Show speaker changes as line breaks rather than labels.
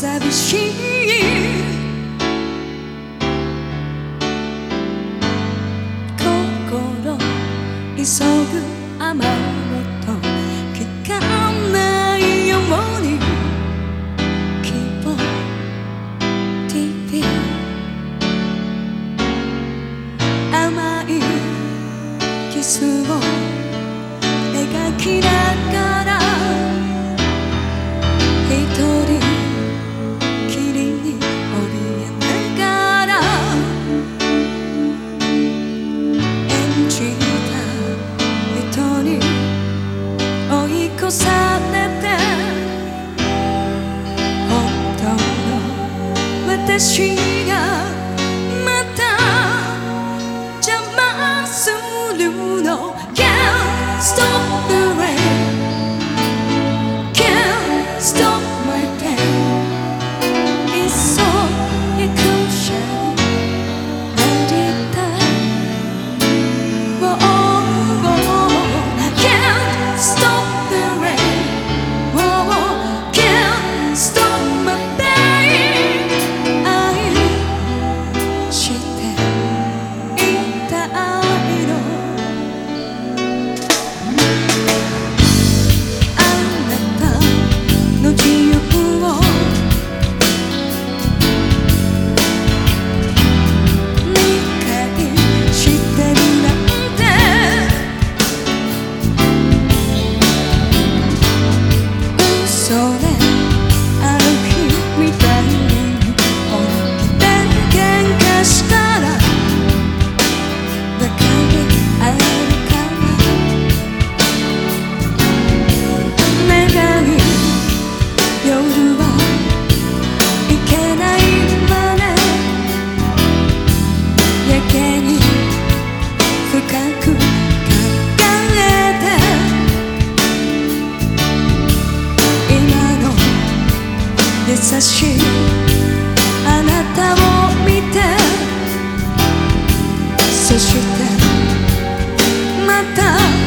寂しい。心急ぐ雨追い越されて本当の私がしい。あなたを見て。そしてまた